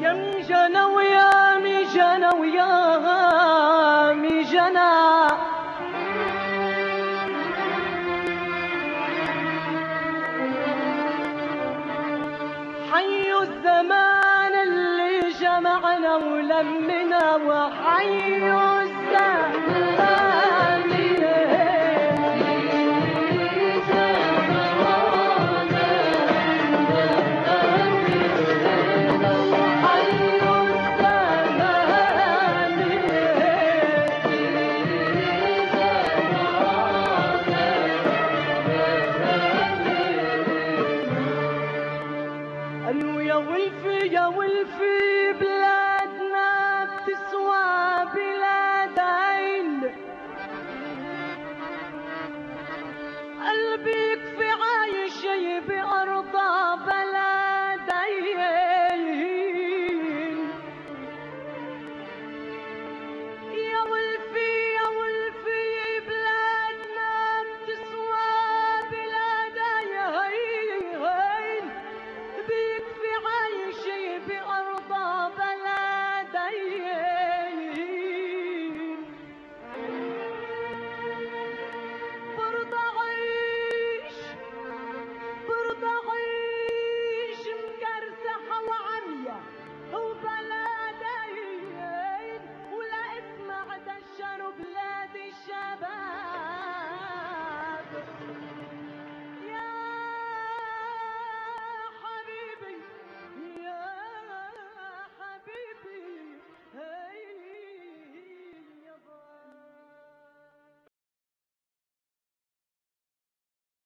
يمجنا ويا مجنا ويا مجنا حي الزمان اللي جمعنا ولمنا وحي قالوا يا ولفي يا ولفي بلادنا بتسوى بلادين قلبي يكفي عايش بأرض الشباب